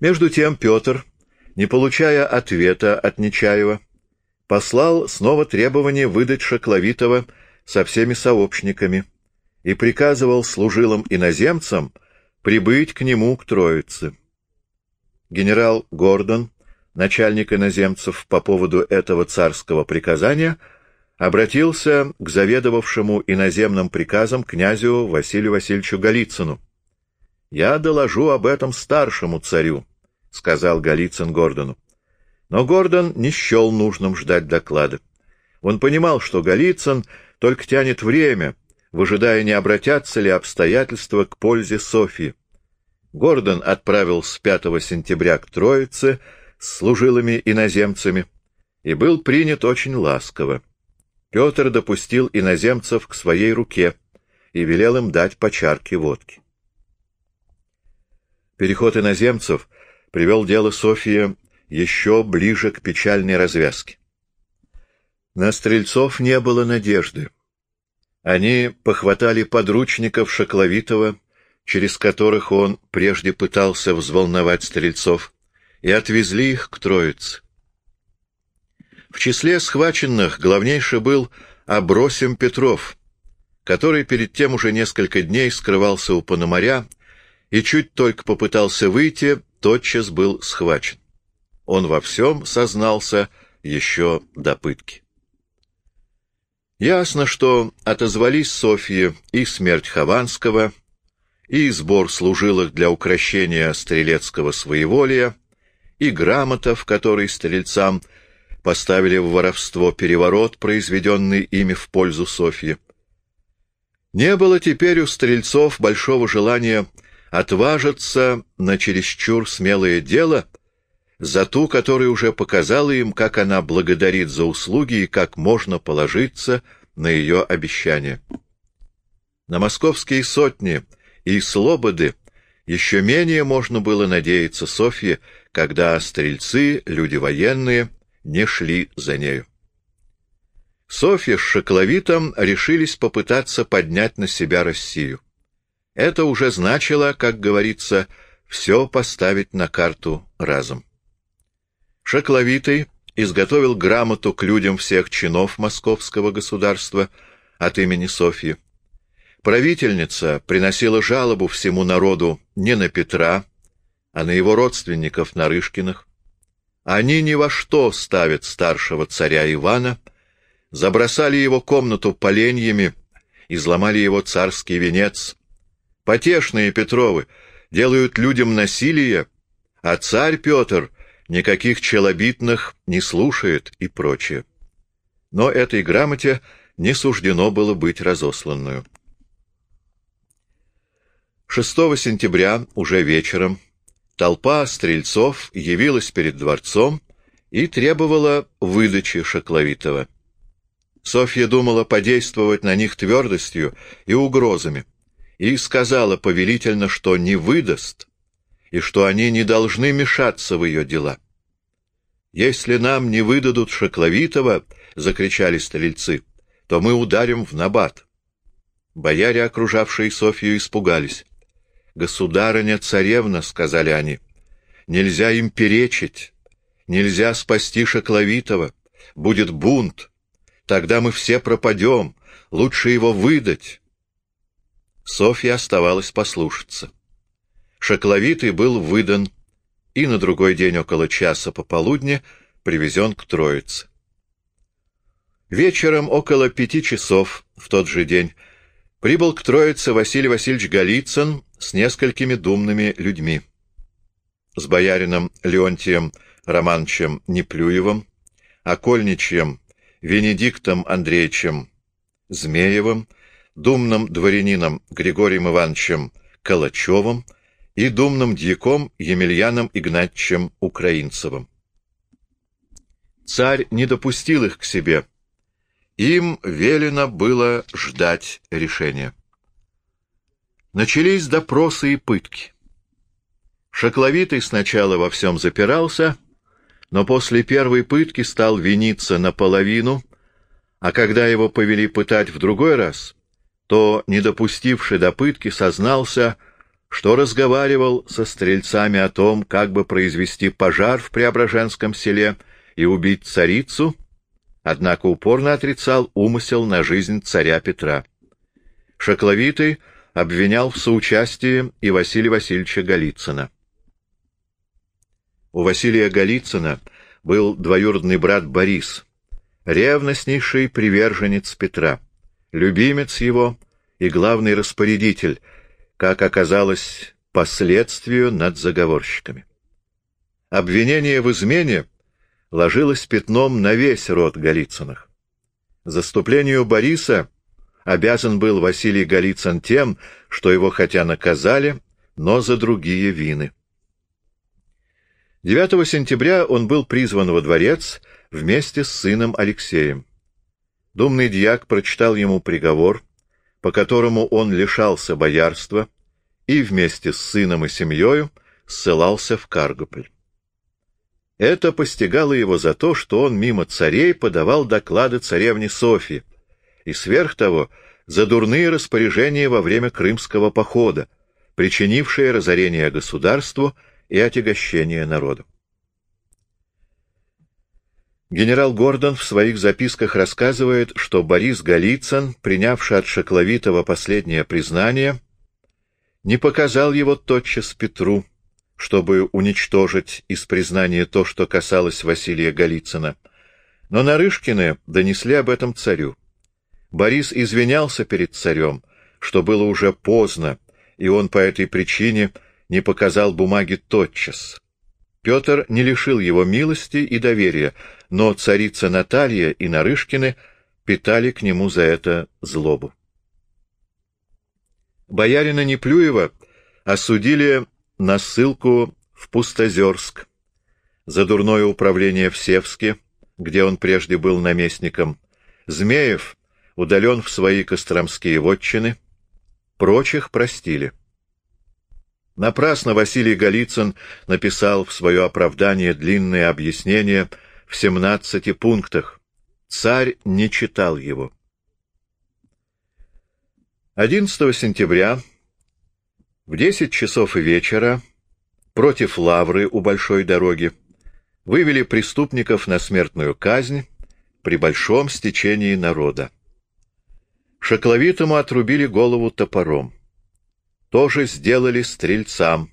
Между тем Петр, не получая ответа от Нечаева, послал снова требование выдать Шакловитова со всеми сообщниками и приказывал служилым иноземцам прибыть к нему к Троице. Генерал Гордон, начальник иноземцев по поводу этого царского приказания, обратился к заведовавшему иноземным приказом князю Василию Васильевичу Голицыну. «Я доложу об этом старшему царю», — сказал Голицын Гордону. Но Гордон не счел нужным ждать доклада. Он понимал, что Голицын только тянет время, выжидая, не обратятся ли обстоятельства к пользе Софьи. Гордон отправил с 5 сентября к Троице с служилыми иноземцами и был принят очень ласково. Петр допустил иноземцев к своей руке и велел им дать по чарке водки. Переход иноземцев привел дело Софии еще ближе к печальной развязке. На стрельцов не было надежды. Они похватали подручников Шокловитова, через которых он прежде пытался взволновать стрельцов, и отвезли их к Троице. В числе схваченных главнейший был Абросим Петров, который перед тем уже несколько дней скрывался у Пономаря и чуть только попытался выйти, тотчас был схвачен. Он во всем сознался еще до пытки. Ясно, что отозвались Софьи и смерть Хованского, и сбор служилых для укрощения стрелецкого своеволия, и грамота, в которой стрельцам поставили в воровство переворот, произведенный ими в пользу Софьи. Не было теперь у стрельцов большого желания отважиться на чересчур смелое дело — за ту, которая уже показала им, как она благодарит за услуги и как можно положиться на ее обещание. На московские сотни и слободы еще менее можно было надеяться Софье, когда стрельцы, люди военные, не шли за нею. Софья с Шокловитом решились попытаться поднять на себя Россию. Это уже значило, как говорится, все поставить на карту разом. Шакловитый изготовил грамоту к людям всех чинов московского государства от имени Софьи. Правительница приносила жалобу всему народу не на Петра, а на его родственников Нарышкиных. Они ни во что ставят старшего царя Ивана, забросали его комнату поленьями, изломали его царский венец. Потешные Петровы делают людям насилие, а царь Петр никаких челобитных не слушает и прочее. Но этой грамоте не суждено было быть разосланную. 6 сентября, уже вечером, толпа стрельцов явилась перед дворцом и требовала выдачи Шакловитова. Софья думала подействовать на них твердостью и угрозами, и сказала повелительно, что не выдаст, и что они не должны мешаться в ее дела. «Если нам не выдадут Шакловитова, — закричали стрельцы, — то мы ударим в набат». Бояре, окружавшие Софью, испугались. «Государыня-царевна, — сказали они, — нельзя им перечить, нельзя спасти Шакловитова, будет бунт, тогда мы все пропадем, лучше его выдать». Софья оставалась послушаться. Шакловитый был выдан и на другой день около часа пополудни привезен к Троице. Вечером около пяти часов в тот же день прибыл к Троице Василий Васильевич Голицын с несколькими думными людьми. С боярином Леонтием Романовичем Неплюевым, окольничьем Венедиктом Андреевичем Змеевым, думным дворянином Григорием Ивановичем Калачевым и думным дьяком Емельяном Игнатьевичем Украинцевым. Царь не допустил их к себе. Им велено было ждать решения. Начались допросы и пытки. Шокловитый сначала во всем запирался, но после первой пытки стал виниться наполовину, а когда его повели пытать в другой раз, то, не допустивший до пытки, сознался, что разговаривал со стрельцами о том, как бы произвести пожар в Преображенском селе и убить царицу, однако упорно отрицал умысел на жизнь царя Петра. Шакловитый обвинял в соучастии и Василия Васильевича Голицына. У Василия Голицына был двоюродный брат Борис, ревностнейший приверженец Петра, любимец его и главный распорядитель, как оказалось, последствию над заговорщиками. Обвинение в измене ложилось пятном на весь род Голицыных. Заступлению Бориса обязан был Василий Голицын тем, что его хотя наказали, но за другие вины. 9 сентября он был призван во дворец вместе с сыном Алексеем. Думный дьяк прочитал ему приговор, по которому он лишался боярства и вместе с сыном и семьей ссылался в Каргополь. Это постигало его за то, что он мимо царей подавал доклады царевне Софьи, и сверх того за дурные распоряжения во время крымского похода, причинившие разорение государству и отягощение народу. Генерал Гордон в своих записках рассказывает, что Борис Голицын, принявший от Шакловитова последнее признание, не показал его тотчас Петру, чтобы уничтожить из признания то, что касалось Василия Голицына. Но Нарышкины донесли об этом царю. Борис извинялся перед царем, что было уже поздно, и он по этой причине не показал бумаги тотчас. Петр не лишил его милости и доверия, но царица Наталья и Нарышкины питали к нему за это злобу. Боярина Неплюева осудили на ссылку в Пустозерск за дурное управление в Севске, где он прежде был наместником. Змеев удален в свои костромские вотчины, прочих простили. Напрасно Василий Голицын написал в свое оправдание длинное объяснение в семнадцати пунктах. Царь не читал его. 11 сентября в десять часов вечера против Лавры у большой дороги вывели преступников на смертную казнь при большом стечении народа. Шокловитому отрубили голову топором. Тоже сделали стрельцам,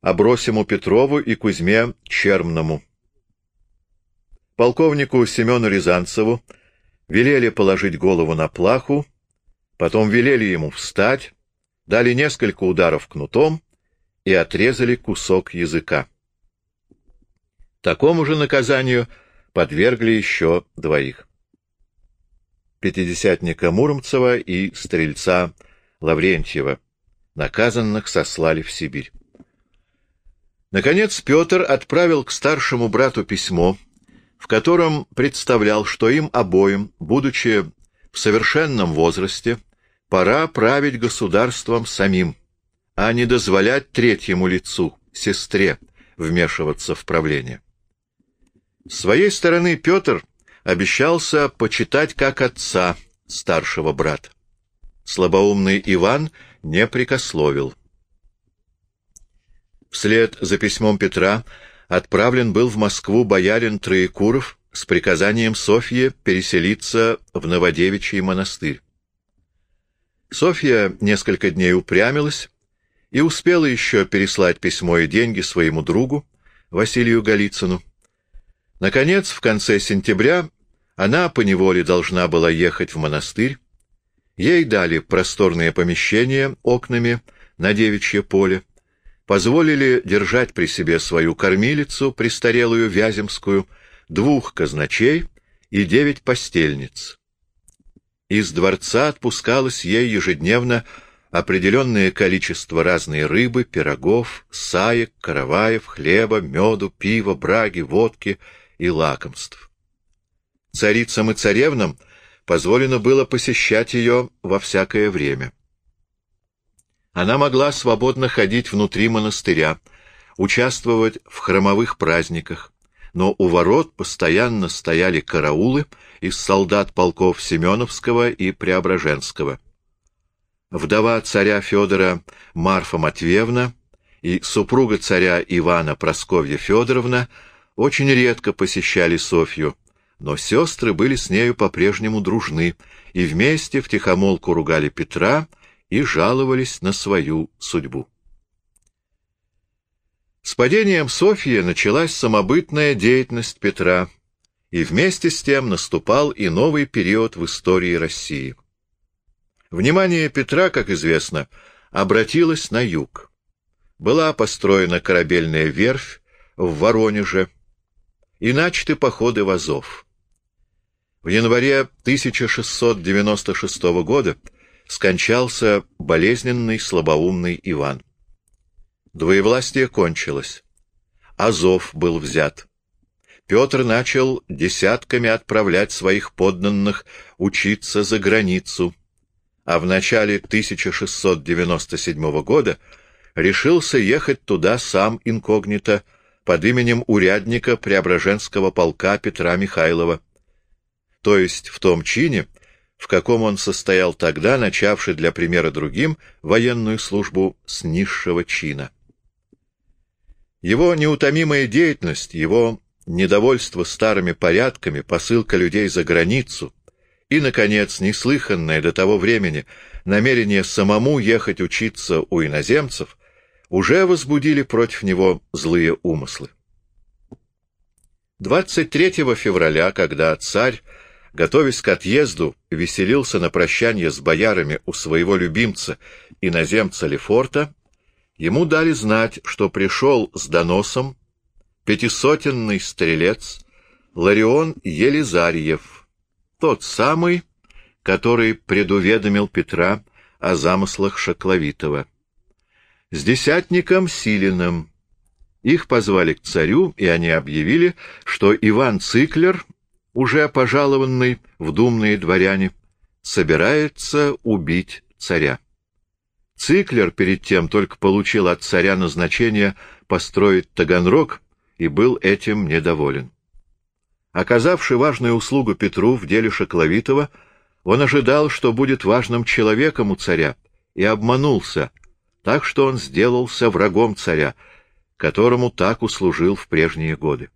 Обросиму Петрову и Кузьме Чермному. Полковнику Семену Рязанцеву велели положить голову на плаху, потом велели ему встать, дали несколько ударов кнутом и отрезали кусок языка. Такому же наказанию подвергли еще двоих. Пятидесятника Муромцева и стрельца Лаврентьева. Наказанных сослали в Сибирь. Наконец Петр отправил к старшему брату письмо, в котором представлял, что им обоим, будучи в совершенном возрасте, Пора править государством самим, а не дозволять третьему лицу, сестре, вмешиваться в правление. С своей стороны Петр обещался почитать как отца старшего брата. Слабоумный Иван не прикословил. Вслед за письмом Петра отправлен был в Москву боярин Троекуров с приказанием Софье переселиться в Новодевичий монастырь. Софья несколько дней упрямилась и успела еще переслать письмо и деньги своему другу, Василию Голицыну. Наконец, в конце сентября она поневоле должна была ехать в монастырь. Ей дали просторное помещение окнами на девичье поле, позволили держать при себе свою кормилицу, престарелую Вяземскую, двух казначей и девять постельниц. Из дворца отпускалось ей ежедневно определенное количество разной рыбы, пирогов, саек, караваев, хлеба, меду, пива, браги, водки и лакомств. Царицам и царевнам позволено было посещать ее во всякое время. Она могла свободно ходить внутри монастыря, участвовать в храмовых праздниках, но у ворот постоянно стояли караулы из солдат полков Семеновского и Преображенского. вдова царя Федора Марфа Матвеевна и супруга царя Ивана Просковья Федоровна очень редко посещали Софью, но сестры были с нею по-прежнему дружны и вместе втихомолку ругали Петра и жаловались на свою судьбу. С падением Софьи началась самобытная деятельность Петра, и вместе с тем наступал и новый период в истории России. Внимание Петра, как известно, обратилось на юг. Была построена корабельная верфь в Воронеже и начаты походы в Азов. В январе 1696 года скончался болезненный слабоумный Иван. Двоевластие кончилось. Азов был взят. Петр начал десятками отправлять своих подданных учиться за границу, а в начале 1697 года решился ехать туда сам инкогнито под именем урядника Преображенского полка Петра Михайлова, то есть в том чине, в каком он состоял тогда, начавший для примера другим военную службу с низшего чина. Его неутомимая деятельность, его недовольство старыми порядками, посылка людей за границу и, наконец, неслыханное до того времени намерение самому ехать учиться у иноземцев уже возбудили против него злые умыслы. 23 февраля, когда царь, готовясь к отъезду, веселился на прощание с боярами у своего любимца, иноземца Лефорта, Ему дали знать, что пришел с доносом пятисотенный стрелец Ларион Елизарьев, тот самый, который предуведомил Петра о замыслах Шакловитова. С десятником Силиным. Их позвали к царю, и они объявили, что Иван Циклер, уже пожалованный в думные дворяне, собирается убить царя. Циклер перед тем только получил от царя назначение построить Таганрог и был этим недоволен. Оказавший важную услугу Петру в деле Шокловитова, он ожидал, что будет важным человеком у царя, и обманулся, так что он сделался врагом царя, которому так услужил в прежние годы.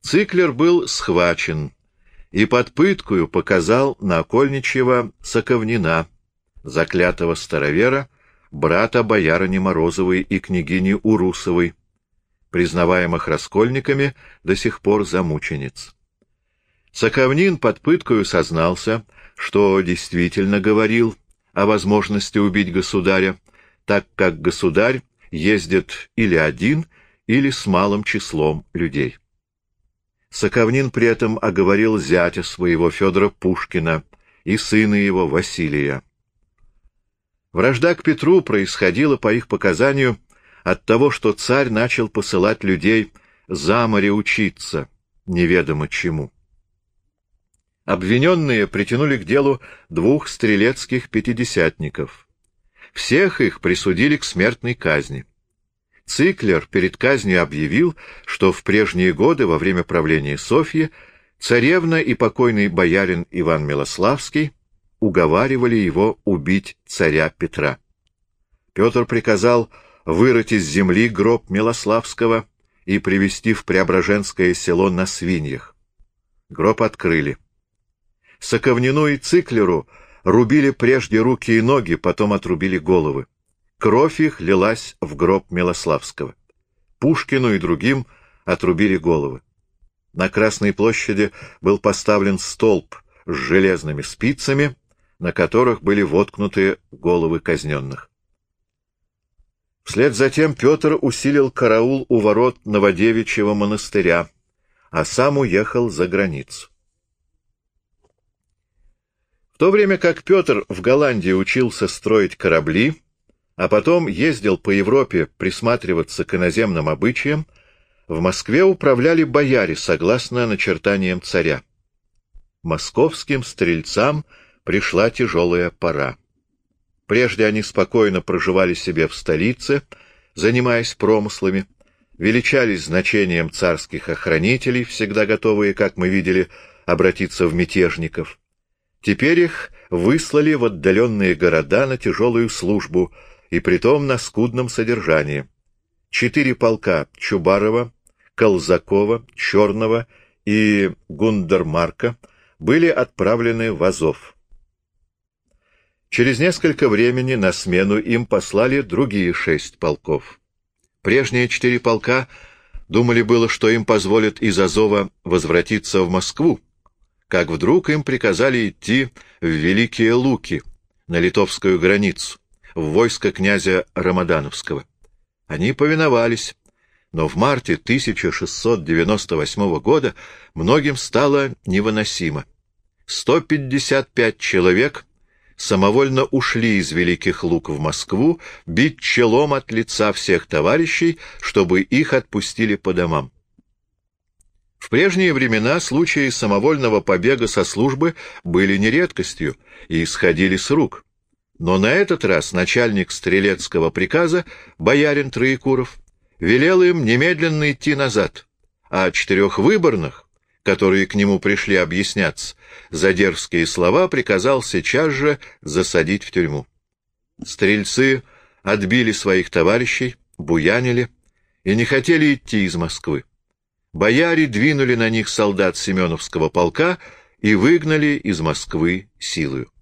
Циклер был схвачен и под пыткою показал на окольничьего Соковнина, заклятого старовера, брата боярыни Морозовой и княгини Урусовой, признаваемых раскольниками до сих пор замучениц. Соковнин под пыткою сознался, что действительно говорил о возможности убить государя, так как государь ездит или один, или с малым числом людей. Соковнин при этом оговорил зятя своего Федора Пушкина и сына его Василия. Вражда к Петру происходила, по их показанию, от того, что царь начал посылать людей за море учиться, неведомо чему. Обвиненные притянули к делу двух стрелецких пятидесятников. Всех их присудили к смертной казни. Циклер перед казнью объявил, что в прежние годы, во время правления Софьи, царевна и покойный боярин Иван Милославский уговаривали его убить царя Петра. Петр приказал вырыть из земли гроб Милославского и привести в Преображенское село на свиньях. Гроб открыли. Соковнину и Циклеру рубили прежде руки и ноги, потом отрубили головы. Кровь их лилась в гроб Милославского. Пушкину и другим отрубили головы. На Красной площади был поставлен столб с железными спицами, на которых были воткнуты головы казненных. Вслед за тем Петр усилил караул у ворот Новодевичьего монастыря, а сам уехал за границу. В то время как Петр в Голландии учился строить корабли, а потом ездил по Европе присматриваться к иноземным обычаям, в Москве управляли бояре согласно начертаниям царя. Московским стрельцам — пришла тяжелая пора. Прежде они спокойно проживали себе в столице, занимаясь промыслами, величались значением царских охранителей, всегда готовые, как мы видели, обратиться в мятежников. Теперь их выслали в отдаленные города на тяжелую службу, и притом на скудном содержании. Четыре полка Чубарова, Колзакова, Черного и Гундермарка были отправлены в Азов. Через несколько времени на смену им послали другие шесть полков. Прежние четыре полка думали было, что им позволят из Азова возвратиться в Москву, как вдруг им приказали идти в Великие Луки, на литовскую границу, в войско князя Рамадановского. Они повиновались, но в марте 1698 года многим стало невыносимо. 155 человек самовольно ушли из Великих Лук в Москву бить челом от лица всех товарищей, чтобы их отпустили по домам. В прежние времена случаи самовольного побега со службы были не редкостью и исходили с рук. Но на этот раз начальник стрелецкого приказа, боярин Троекуров, велел им немедленно идти назад, а четырех выборных, которые к нему пришли объясняться, за дерзкие слова приказал сейчас же засадить в тюрьму. Стрельцы отбили своих товарищей, буянили и не хотели идти из Москвы. Бояре двинули на них солдат Семеновского полка и выгнали из Москвы силою.